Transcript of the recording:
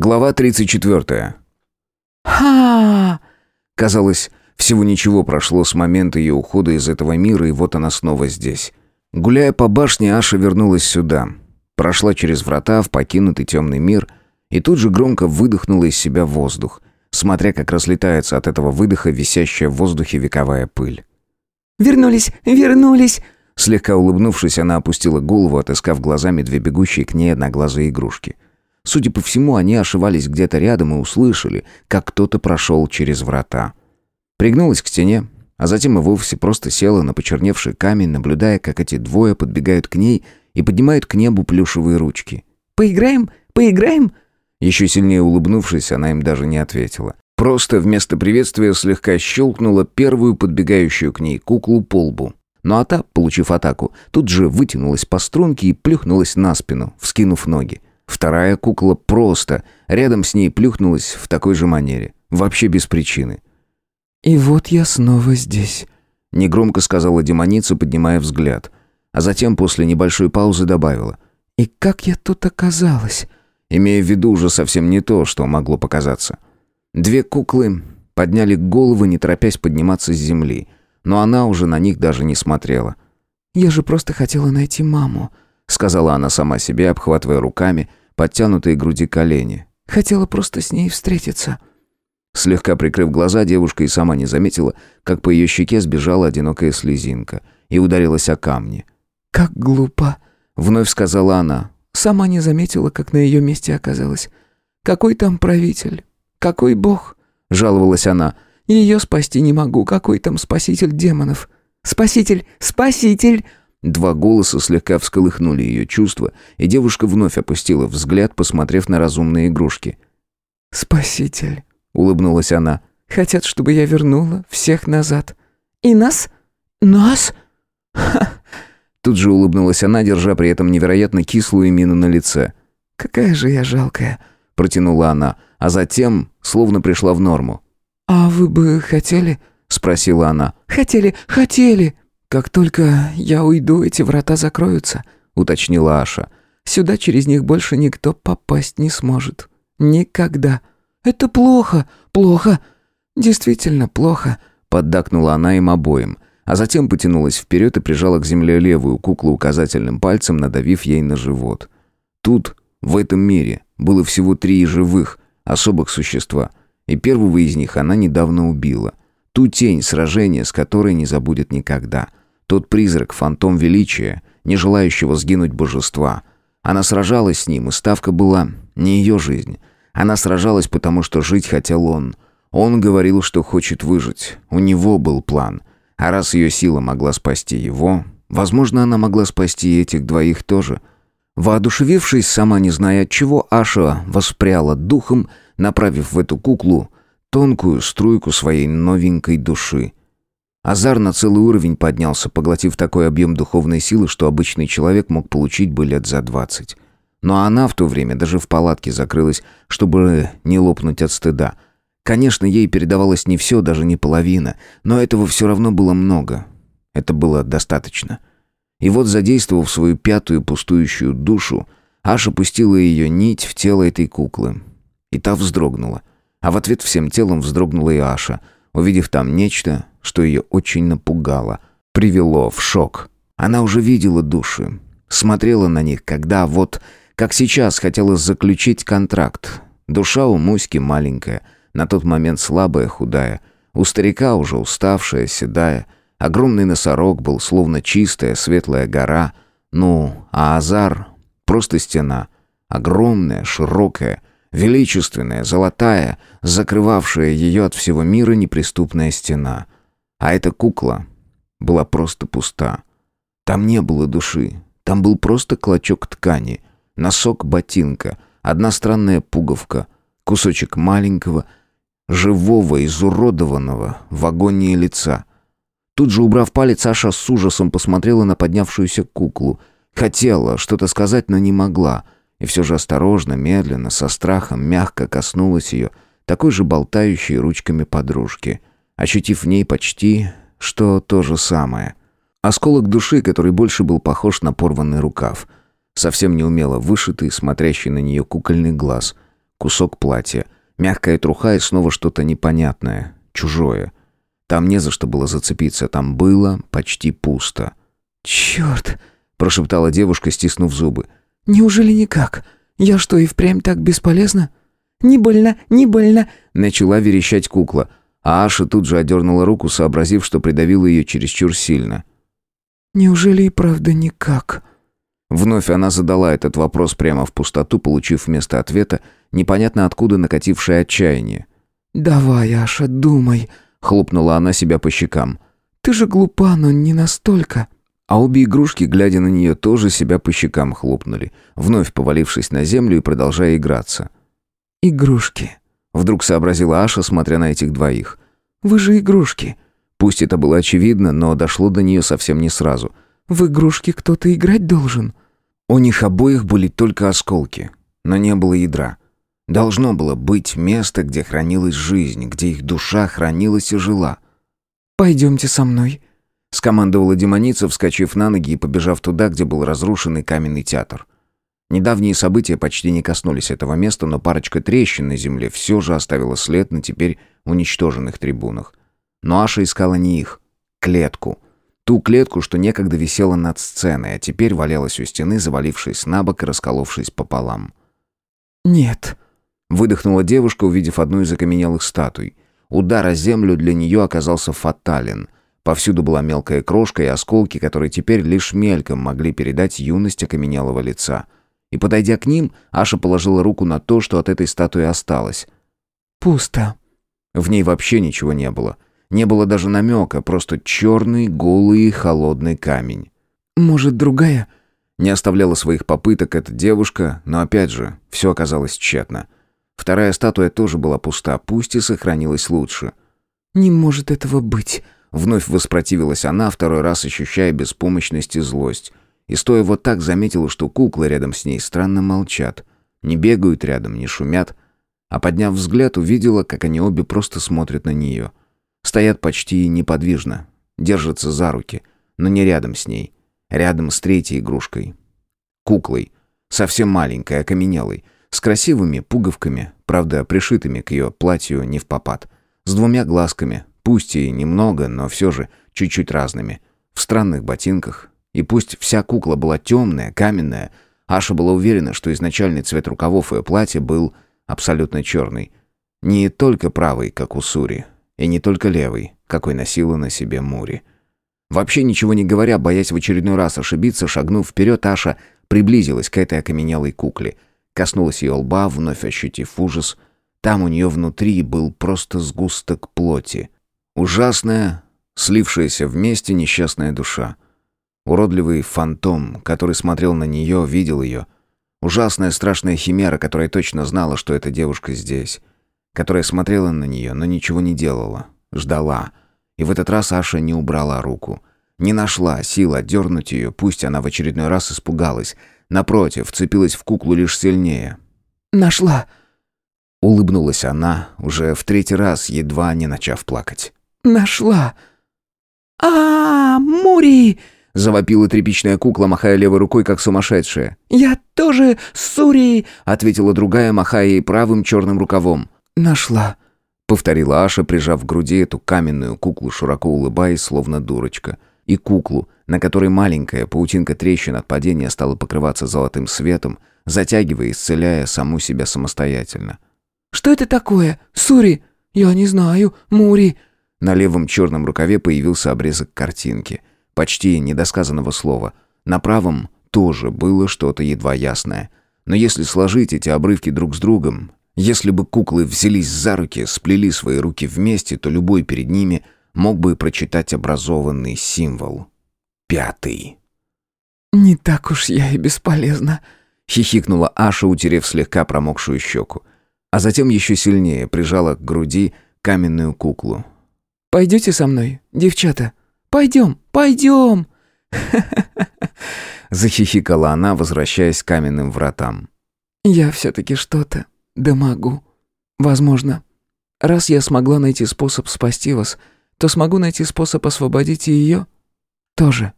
Глава 34. ха Казалось, всего ничего прошло с момента ее ухода из этого мира, и вот она снова здесь. Гуляя по башне, Аша вернулась сюда. Прошла через врата в покинутый темный мир и тут же громко выдохнула из себя воздух, смотря как разлетается от этого выдоха висящая в воздухе вековая пыль. «Вернулись, вернулись!» Слегка улыбнувшись, она опустила голову, отыскав глазами две бегущие к ней одноглазые игрушки. Судя по всему, они ошивались где-то рядом и услышали, как кто-то прошел через врата. Пригнулась к стене, а затем и вовсе просто села на почерневший камень, наблюдая, как эти двое подбегают к ней и поднимают к небу плюшевые ручки. «Поиграем? Поиграем?» Еще сильнее улыбнувшись, она им даже не ответила. Просто вместо приветствия слегка щелкнула первую подбегающую к ней куклу по лбу. Ну а та, получив атаку, тут же вытянулась по струнке и плюхнулась на спину, вскинув ноги. Вторая кукла просто рядом с ней плюхнулась в такой же манере, вообще без причины. «И вот я снова здесь», — негромко сказала демоница, поднимая взгляд. А затем после небольшой паузы добавила. «И как я тут оказалась?» Имея в виду уже совсем не то, что могло показаться. Две куклы подняли головы, не торопясь подниматься с земли, но она уже на них даже не смотрела. «Я же просто хотела найти маму», — сказала она сама себе, обхватывая руками подтянутые груди колени. «Хотела просто с ней встретиться». Слегка прикрыв глаза, девушка и сама не заметила, как по ее щеке сбежала одинокая слезинка и ударилась о камни. «Как глупо», — вновь сказала она. «Сама не заметила, как на ее месте оказалась. Какой там правитель? Какой бог?» — жаловалась она. «Ее спасти не могу. Какой там спаситель демонов?» «Спаситель! Спаситель!» Два голоса слегка всколыхнули ее чувства, и девушка вновь опустила взгляд, посмотрев на разумные игрушки. «Спаситель», — улыбнулась она, — «хотят, чтобы я вернула всех назад». «И нас? Нас?» Ха! Тут же улыбнулась она, держа при этом невероятно кислую мину на лице. «Какая же я жалкая», — протянула она, а затем словно пришла в норму. «А вы бы хотели?» — спросила она. «Хотели, хотели!» «Как только я уйду, эти врата закроются», — уточнила Аша. «Сюда через них больше никто попасть не сможет. Никогда. Это плохо, плохо. Действительно плохо», — поддакнула она им обоим, а затем потянулась вперед и прижала к земле левую куклу указательным пальцем, надавив ей на живот. Тут, в этом мире, было всего три живых, особых существа, и первого из них она недавно убила. Ту тень сражения, с которой не забудет никогда — тот призрак, фантом величия, не желающего сгинуть божества. Она сражалась с ним, и ставка была не ее жизнь. Она сражалась, потому что жить хотел он. Он говорил, что хочет выжить. У него был план. А раз ее сила могла спасти его, возможно, она могла спасти этих двоих тоже. Воодушевившись, сама не зная от чего, Аша воспряла духом, направив в эту куклу тонкую струйку своей новенькой души. Азар на целый уровень поднялся, поглотив такой объем духовной силы, что обычный человек мог получить бы лет за двадцать. Но она в то время даже в палатке закрылась, чтобы не лопнуть от стыда. Конечно, ей передавалось не все, даже не половина, но этого все равно было много. Это было достаточно. И вот, задействовав свою пятую пустующую душу, Аша пустила ее нить в тело этой куклы. И та вздрогнула. А в ответ всем телом вздрогнула и Аша, увидев там нечто, что ее очень напугало, привело в шок. Она уже видела души, смотрела на них, когда вот, как сейчас, хотела заключить контракт. Душа у Муськи маленькая, на тот момент слабая, худая, у старика уже уставшая, седая. Огромный носорог был словно чистая, светлая гора, ну, а Азар — просто стена, огромная, широкая, величественная, золотая, закрывавшая ее от всего мира неприступная стена — а эта кукла была просто пуста. Там не было души. Там был просто клочок ткани, носок ботинка, одна странная пуговка, кусочек маленького, живого, изуродованного в агонии лица. Тут же, убрав палец, Аша с ужасом посмотрела на поднявшуюся куклу. Хотела что-то сказать, но не могла. И все же осторожно, медленно, со страхом, мягко коснулась ее, такой же болтающей ручками подружки — ощутив в ней почти что то же самое. Осколок души, который больше был похож на порванный рукав. Совсем неумело вышитый, смотрящий на нее кукольный глаз. Кусок платья. Мягкая труха и снова что-то непонятное, чужое. Там не за что было зацепиться, там было почти пусто. «Черт!» – прошептала девушка, стиснув зубы. «Неужели никак? Я что, и впрямь так бесполезна?» «Не больно, не больно!» – начала верещать кукла. А Аша тут же одернула руку, сообразив, что придавила ее чересчур сильно. «Неужели и правда никак?» Вновь она задала этот вопрос прямо в пустоту, получив вместо ответа непонятно откуда накатившее отчаяние. «Давай, Аша, думай», — хлопнула она себя по щекам. «Ты же глупа, но не настолько». А обе игрушки, глядя на нее, тоже себя по щекам хлопнули, вновь повалившись на землю и продолжая играться. «Игрушки», — вдруг сообразила Аша, смотря на этих двоих. «Вы же игрушки». Пусть это было очевидно, но дошло до нее совсем не сразу. «В игрушки кто-то играть должен». У них обоих были только осколки, но не было ядра. Должно было быть место, где хранилась жизнь, где их душа хранилась и жила. «Пойдемте со мной», — скомандовала демоница, вскочив на ноги и побежав туда, где был разрушенный каменный театр. Недавние события почти не коснулись этого места, но парочка трещин на земле все же оставила след на теперь уничтоженных трибунах. Но Аша искала не их, клетку — Ту клетку, что некогда висела над сценой, а теперь валялась у стены, завалившись на бок и расколовшись пополам. «Нет», — выдохнула девушка, увидев одну из окаменелых статуй. Удар о землю для нее оказался фатален. Повсюду была мелкая крошка и осколки, которые теперь лишь мельком могли передать юность окаменелого лица. И, подойдя к ним, Аша положила руку на то, что от этой статуи осталось. «Пусто». В ней вообще ничего не было — не было даже намека, просто черный, голый холодный камень. «Может, другая?» Не оставляла своих попыток эта девушка, но опять же, все оказалось тщетно. Вторая статуя тоже была пуста, пусть и сохранилась лучше. «Не может этого быть!» Вновь воспротивилась она, второй раз ощущая беспомощность и злость. И стоя вот так, заметила, что куклы рядом с ней странно молчат. Не бегают рядом, не шумят. А подняв взгляд, увидела, как они обе просто смотрят на нее. Стоят почти неподвижно, держатся за руки, но не рядом с ней. Рядом с третьей игрушкой. Куклой. Совсем маленькой, окаменелой. С красивыми пуговками, правда, пришитыми к ее платью не в попад. С двумя глазками, пусть и немного, но все же чуть-чуть разными. В странных ботинках. И пусть вся кукла была темная, каменная, Аша была уверена, что изначальный цвет рукавов ее платья был абсолютно черный. Не только правый, как у Сури, и не только левый, какой носила на себе Мури. Вообще ничего не говоря, боясь в очередной раз ошибиться, шагнув вперед, Аша приблизилась к этой окаменелой кукле. Коснулась ее лба, вновь ощутив ужас. Там у нее внутри был просто сгусток плоти. Ужасная, слившаяся вместе несчастная душа. Уродливый фантом, который смотрел на нее, видел ее. Ужасная страшная химера, которая точно знала, что эта девушка здесь которая смотрела на нее, но ничего не делала. Ждала. И в этот раз Аша не убрала руку. Не нашла сил отдернуть ее, пусть она в очередной раз испугалась. Напротив, вцепилась в куклу лишь сильнее. «Нашла!» Улыбнулась она, уже в третий раз, едва не начав плакать. «Нашла!» а, Мури!» Завопила тряпичная кукла, махая левой рукой, как сумасшедшая. «Я тоже Сури!» Ответила другая, махая ей правым черным рукавом. «Нашла», — повторила Аша, прижав к груди эту каменную куклу, широко улыбаясь, словно дурочка. И куклу, на которой маленькая паутинка трещин от падения стала покрываться золотым светом, затягивая и исцеляя саму себя самостоятельно. «Что это такое? Сури? Я не знаю. Мури?» На левом черном рукаве появился обрезок картинки. Почти недосказанного слова. На правом тоже было что-то едва ясное. Но если сложить эти обрывки друг с другом, если бы куклы взялись за руки, сплели свои руки вместе, то любой перед ними мог бы прочитать образованный символ. Пятый. «Не так уж я и бесполезна», — хихикнула Аша, утерев слегка промокшую щеку. А затем еще сильнее прижала к груди каменную куклу. «Пойдете со мной, девчата? Пойдем, пойдем!» Захихикала она, возвращаясь к каменным вратам. «Я все-таки что-то да могу. Возможно. Раз я смогла найти способ спасти вас, то смогу найти способ освободить и ее тоже.